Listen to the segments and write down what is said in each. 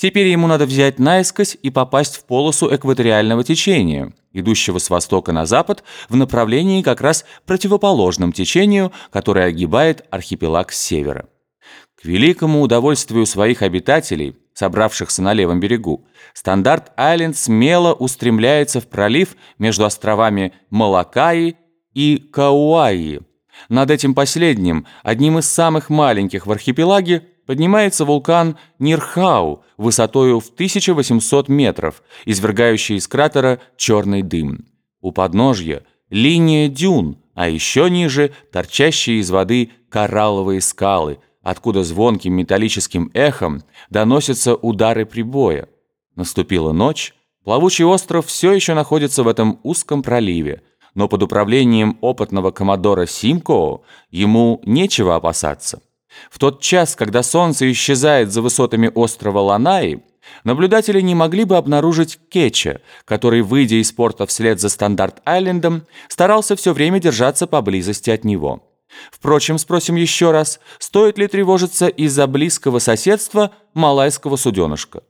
Теперь ему надо взять наискось и попасть в полосу экваториального течения, идущего с востока на запад в направлении как раз противоположном течению, которое огибает архипелаг с севера. К великому удовольствию своих обитателей, собравшихся на левом берегу, Стандарт-Айленд смело устремляется в пролив между островами Малакаи и Кауаи. Над этим последним, одним из самых маленьких в архипелаге, поднимается вулкан Нирхау высотою в 1800 метров, извергающий из кратера черный дым. У подножья линия дюн, а еще ниже торчащие из воды коралловые скалы, откуда звонким металлическим эхом доносятся удары прибоя. Наступила ночь, плавучий остров все еще находится в этом узком проливе, но под управлением опытного коммодора Симкоо ему нечего опасаться. В тот час, когда солнце исчезает за высотами острова Ланаи, наблюдатели не могли бы обнаружить Кетча, который, выйдя из порта вслед за Стандарт-Айлендом, старался все время держаться поблизости от него. Впрочем, спросим еще раз, стоит ли тревожиться из-за близкого соседства малайского суденышка?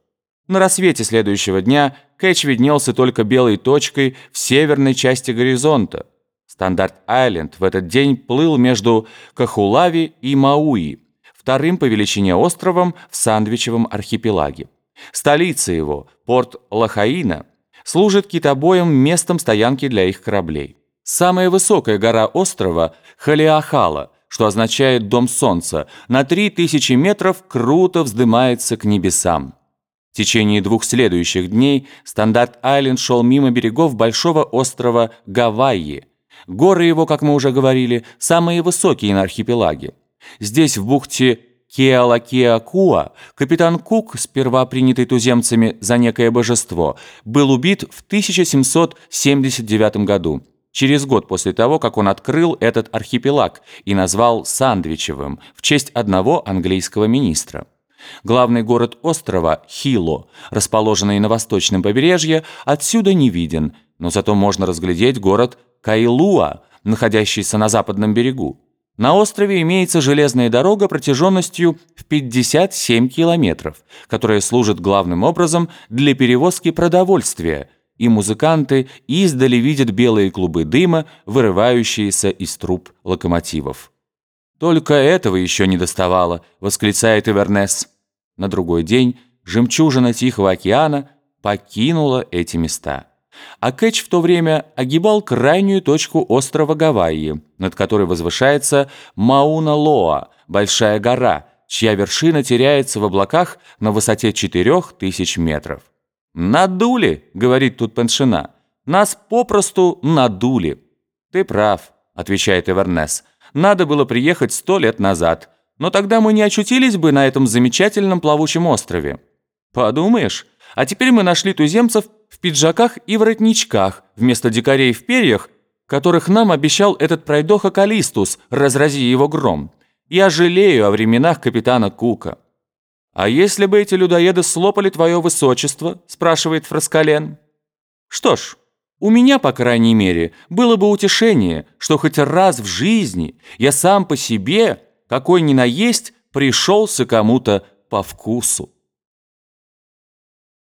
На рассвете следующего дня Кэтч виднелся только белой точкой в северной части горизонта – Стандарт-Айленд в этот день плыл между Кахулави и Мауи, вторым по величине островом в Сандвичевом архипелаге. Столица его, порт Лахаина, служит китобоем местом стоянки для их кораблей. Самая высокая гора острова – Халиахала, что означает «дом солнца», на 3000 метров круто вздымается к небесам. В течение двух следующих дней Стандарт-Айленд шел мимо берегов большого острова Гавайи, Горы его, как мы уже говорили, самые высокие на архипелаге. Здесь, в бухте Кеалакеакуа, капитан Кук, сперва принятый туземцами за некое божество, был убит в 1779 году, через год после того, как он открыл этот архипелаг и назвал Сандвичевым в честь одного английского министра. Главный город острова, Хило, расположенный на восточном побережье, отсюда не виден, но зато можно разглядеть город Кайлуа, находящийся на западном берегу. На острове имеется железная дорога протяженностью в 57 километров, которая служит главным образом для перевозки продовольствия, и музыканты издали видят белые клубы дыма, вырывающиеся из труб локомотивов. «Только этого еще не доставало», — восклицает Ивернес. На другой день жемчужина Тихого океана покинула эти места а Кэтч в то время огибал крайнюю точку острова Гавайи, над которой возвышается Мауна-Лоа, большая гора, чья вершина теряется в облаках на высоте 4000 метров. «Надули», — говорит тут Пеншина, — «нас попросту надули». «Ты прав», — отвечает Эвернес, — «надо было приехать сто лет назад, но тогда мы не очутились бы на этом замечательном плавучем острове». «Подумаешь, а теперь мы нашли туземцев в пиджаках и воротничках, вместо дикарей в перьях, которых нам обещал этот пройдоха Калистус, разрази его гром. Я жалею о временах капитана Кука». «А если бы эти людоеды слопали твое высочество?» – спрашивает Фраскален. «Что ж, у меня, по крайней мере, было бы утешение, что хоть раз в жизни я сам по себе, какой ни наесть, пришелся кому-то по вкусу».